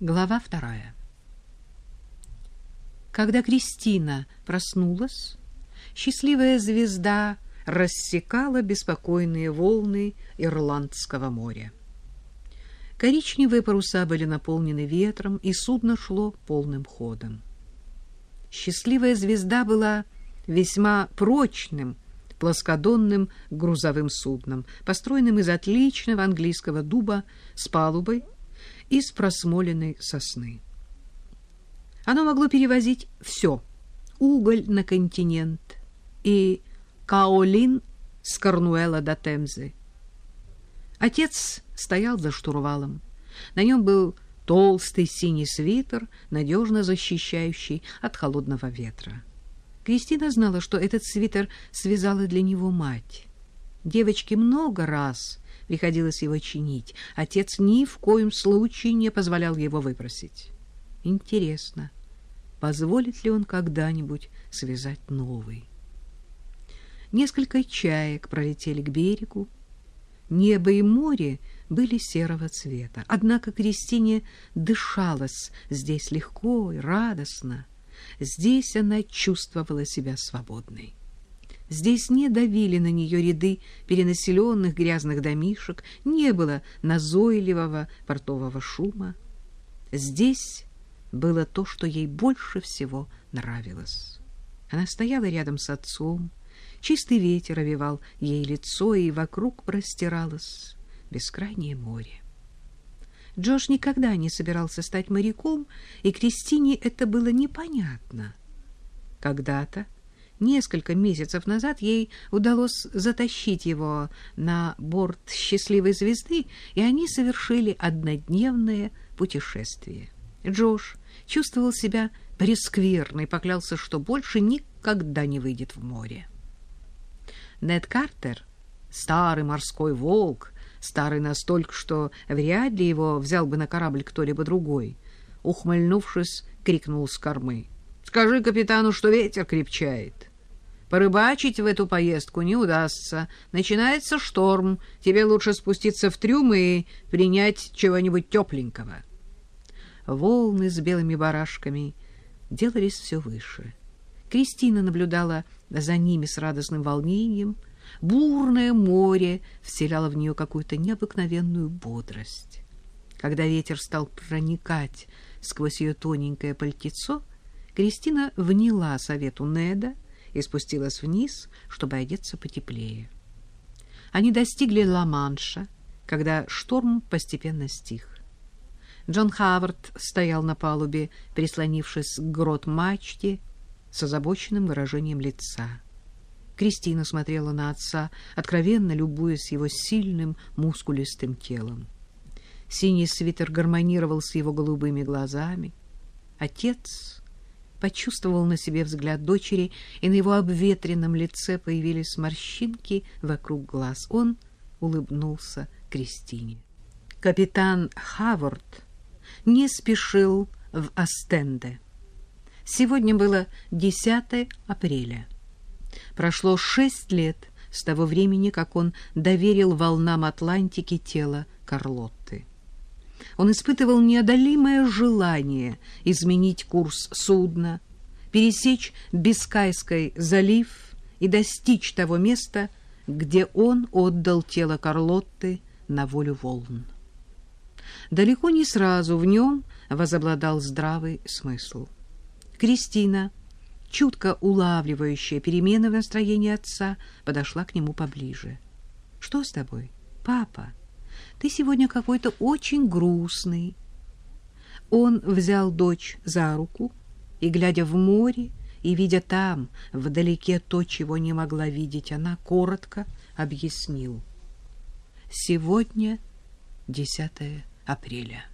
Глава вторая. Когда Кристина проснулась, счастливая звезда рассекала беспокойные волны Ирландского моря. Коричневые паруса были наполнены ветром, и судно шло полным ходом. Счастливая звезда была весьма прочным, плоскодонным грузовым судном, построенным из отличного английского дуба с палубой, из просмоленной сосны. Оно могло перевозить все — уголь на континент и каолин с Корнуэла до Темзы. Отец стоял за штурвалом. На нем был толстый синий свитер, надежно защищающий от холодного ветра. Кристина знала, что этот свитер связала для него мать. Девочке много раз приходилось его чинить. Отец ни в коем случае не позволял его выбросить. Интересно, позволит ли он когда-нибудь связать новый? Несколько чаек пролетели к берегу. Небо и море были серого цвета. Однако Кристине дышалось здесь легко и радостно. Здесь она чувствовала себя свободной. Здесь не давили на нее ряды перенаселенных грязных домишек, не было назойливого портового шума. Здесь было то, что ей больше всего нравилось. Она стояла рядом с отцом, чистый ветер овивал ей лицо, и вокруг простиралось бескрайнее море. Джош никогда не собирался стать моряком, и Кристине это было непонятно. Когда-то Несколько месяцев назад ей удалось затащить его на борт счастливой звезды, и они совершили однодневное путешествие. Джош чувствовал себя прескверно поклялся, что больше никогда не выйдет в море. Нед Картер, старый морской волк, старый настолько, что вряд ли его взял бы на корабль кто-либо другой, ухмыльнувшись, крикнул с кормы. Скажи капитану, что ветер крепчает. Порыбачить в эту поездку не удастся. Начинается шторм. Тебе лучше спуститься в трюм и принять чего-нибудь тепленького. Волны с белыми барашками делались все выше. Кристина наблюдала за ними с радостным волнением. Бурное море вселяло в нее какую-то необыкновенную бодрость. Когда ветер стал проникать сквозь ее тоненькое пальтецо, Кристина вняла совету Неда и спустилась вниз, чтобы одеться потеплее. Они достигли Ла-Манша, когда шторм постепенно стих. Джон Хавард стоял на палубе, прислонившись к грот-мачте с озабоченным выражением лица. Кристина смотрела на отца, откровенно любуясь его сильным, мускулистым телом. Синий свитер гармонировал с его голубыми глазами. Отец почувствовал на себе взгляд дочери, и на его обветренном лице появились морщинки вокруг глаз. Он улыбнулся Кристине. Капитан Хавард не спешил в Астенде. Сегодня было 10 апреля. Прошло шесть лет с того времени, как он доверил волнам Атлантики тело Карлотты. Он испытывал неодолимое желание изменить курс судна, пересечь Бискайский залив и достичь того места, где он отдал тело Карлотты на волю волн. Далеко не сразу в нем возобладал здравый смысл. Кристина, чутко улавливающая перемены в настроении отца, подошла к нему поближе. — Что с тобой, папа? — ты сегодня какой-то очень грустный. Он взял дочь за руку и, глядя в море и видя там, вдалеке то, чего не могла видеть она, коротко объяснил. Сегодня 10 апреля.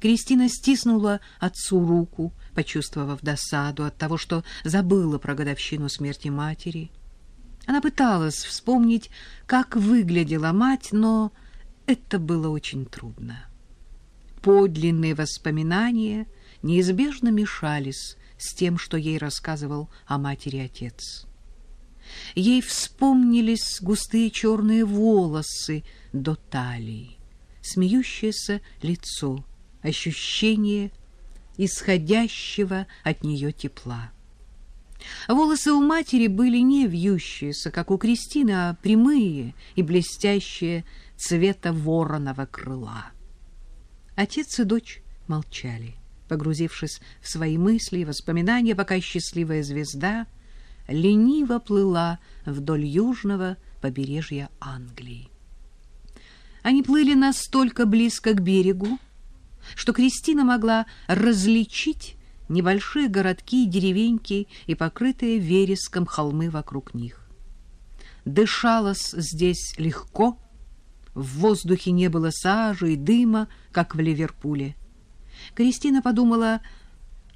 Кристина стиснула отцу руку, почувствовав досаду от того, что забыла про годовщину смерти матери. Она пыталась вспомнить, как выглядела мать, но это было очень трудно. Подлинные воспоминания неизбежно мешались с тем, что ей рассказывал о матери отец. Ей вспомнились густые черные волосы до талии, смеющееся лицо, ощущение исходящего от нее тепла. Волосы у матери были не вьющиеся, как у Кристины, а прямые и блестящие цвета вороного крыла. Отец и дочь молчали, погрузившись в свои мысли и воспоминания, пока счастливая звезда лениво плыла вдоль южного побережья Англии. Они плыли настолько близко к берегу, что Кристина могла различить небольшие городки и деревеньки и покрытые вереском холмы вокруг них. Дышалось здесь легко, в воздухе не было сажи и дыма, как в Ливерпуле. Кристина подумала,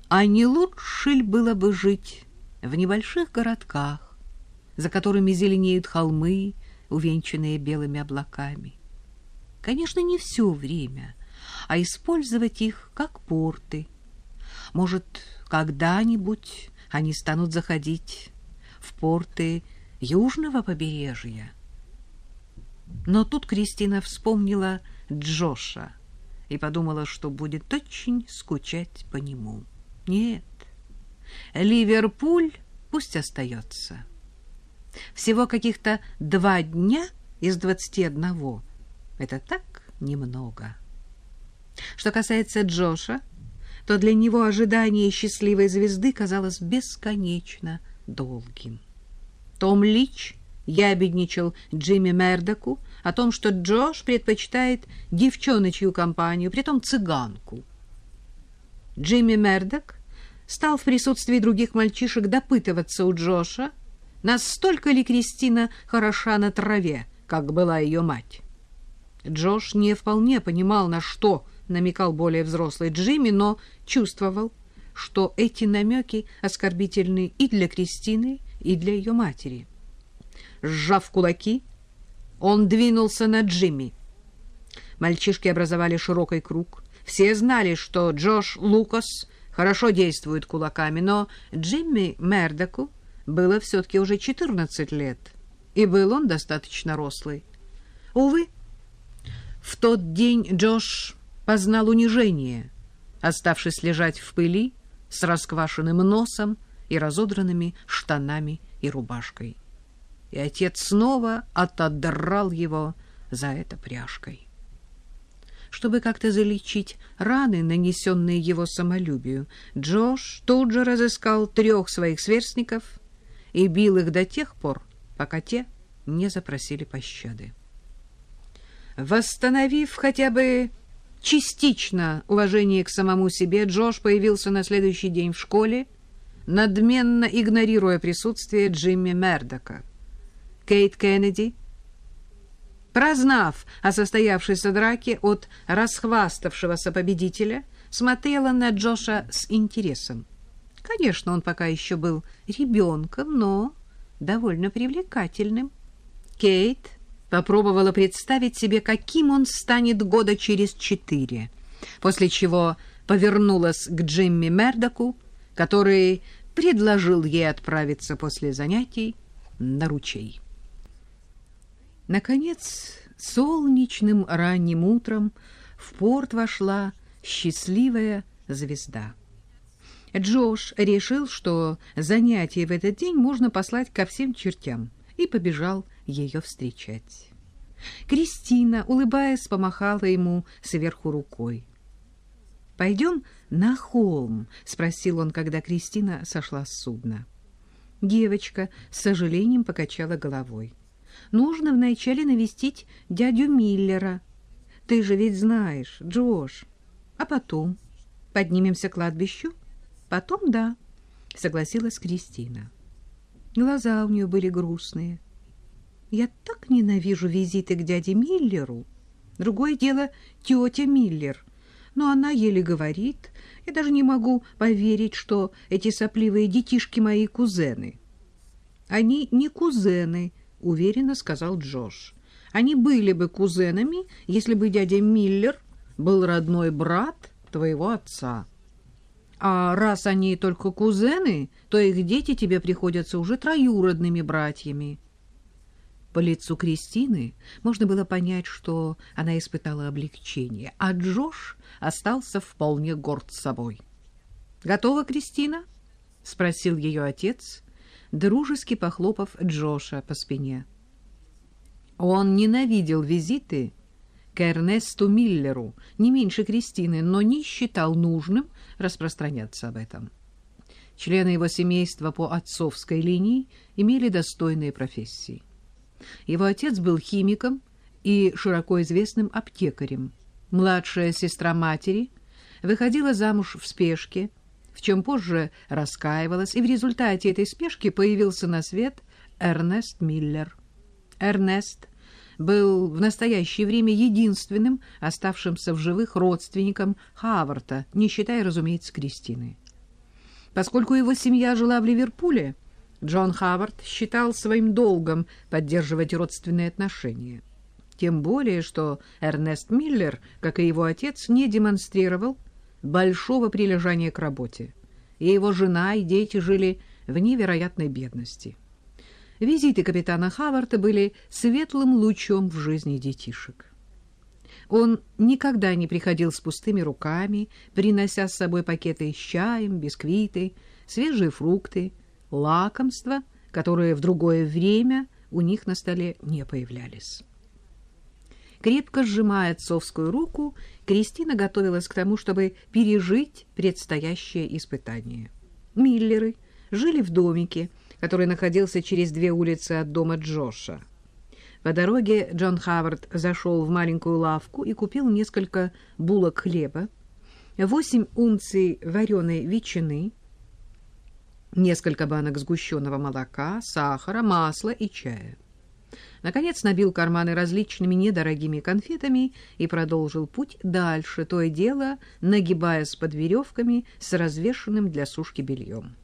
а не лучше ли было бы жить в небольших городках, за которыми зеленеют холмы, увенчанные белыми облаками. Конечно, не все время, а использовать их как порты. Может, когда-нибудь они станут заходить в порты южного побережья. Но тут Кристина вспомнила Джоша и подумала, что будет очень скучать по нему. Нет, Ливерпуль пусть остается. Всего каких-то два дня из двадцати одного. Это так немного. Что касается Джоша, то для него ожидание счастливой звезды казалось бесконечно долгим. Том Лич ябедничал Джимми Мердоку о том, что Джош предпочитает девчоночью компанию, притом цыганку. Джимми Мердок стал в присутствии других мальчишек допытываться у Джоша, настолько ли Кристина хороша на траве, как была ее мать. Джош не вполне понимал, на что намекал более взрослый Джимми, но чувствовал, что эти намеки оскорбительны и для Кристины, и для ее матери. Сжав кулаки, он двинулся на Джимми. Мальчишки образовали широкий круг. Все знали, что Джош Лукас хорошо действует кулаками, но Джимми Мердоку было все-таки уже 14 лет, и был он достаточно рослый. Увы, в тот день Джош познал унижение, оставшись лежать в пыли с расквашенным носом и разодранными штанами и рубашкой. И отец снова отодрал его за это пряжкой чтобы как-то залечить раны, нанесенные его самолюбию. Джош тут же разыскал трех своих сверстников и бил их до тех пор, пока те не запросили пощады. Восстановив хотя бы частично уважение к самому себе, Джош появился на следующий день в школе, надменно игнорируя присутствие Джимми Мердока. Кейт Кеннеди — прознав о состоявшейся драке от расхваставшегося победителя, смотрела на Джоша с интересом. Конечно, он пока еще был ребенком, но довольно привлекательным. Кейт попробовала представить себе, каким он станет года через четыре, после чего повернулась к Джимми Мердоку, который предложил ей отправиться после занятий на ручей. Наконец, солнечным ранним утром в порт вошла счастливая звезда. Джош решил, что занятие в этот день можно послать ко всем чертям, и побежал ее встречать. Кристина, улыбаясь, помахала ему сверху рукой. «Пойдем на холм?» — спросил он, когда Кристина сошла с судна. Девочка с сожалением покачала головой нужно вначале навестить дядю Миллера. Ты же ведь знаешь, Джош. А потом поднимемся к кладбищу? Потом да, согласилась Кристина. Глаза у нее были грустные. Я так ненавижу визиты к дяде Миллеру. Другое дело тетя Миллер. Но она еле говорит. Я даже не могу поверить, что эти сопливые детишки мои кузены. Они не кузены, — уверенно сказал Джош. «Они были бы кузенами, если бы дядя Миллер был родной брат твоего отца. А раз они только кузены, то их дети тебе приходятся уже троюродными братьями». По лицу Кристины можно было понять, что она испытала облегчение, а Джош остался вполне горд собой. «Готова, Кристина?» — спросил ее отец, дружески похлопав Джоша по спине. Он ненавидел визиты к Эрнесту Миллеру не меньше Кристины, но не считал нужным распространяться об этом. Члены его семейства по отцовской линии имели достойные профессии. Его отец был химиком и широко известным аптекарем. Младшая сестра матери выходила замуж в спешке, в чем позже раскаивалась, и в результате этой спешки появился на свет Эрнест Миллер. Эрнест был в настоящее время единственным оставшимся в живых родственником Хаварта, не считая, разумеется, Кристины. Поскольку его семья жила в Ливерпуле, Джон Хавард считал своим долгом поддерживать родственные отношения. Тем более, что Эрнест Миллер, как и его отец, не демонстрировал большого прилежания к работе, и его жена и дети жили в невероятной бедности. Визиты капитана Хаварта были светлым лучом в жизни детишек. Он никогда не приходил с пустыми руками, принося с собой пакеты с чаем, бисквиты, свежие фрукты, лакомства, которые в другое время у них на столе не появлялись. Крепко сжимая отцовскую руку, Кристина готовилась к тому, чтобы пережить предстоящее испытание. Миллеры жили в домике, который находился через две улицы от дома Джоша. По дороге Джон Хавард зашел в маленькую лавку и купил несколько булок хлеба, восемь унций вареной ветчины, несколько банок сгущенного молока, сахара, масла и чая. Наконец набил карманы различными недорогими конфетами и продолжил путь дальше, то и дело нагибаясь под веревками с развешенным для сушки бельем.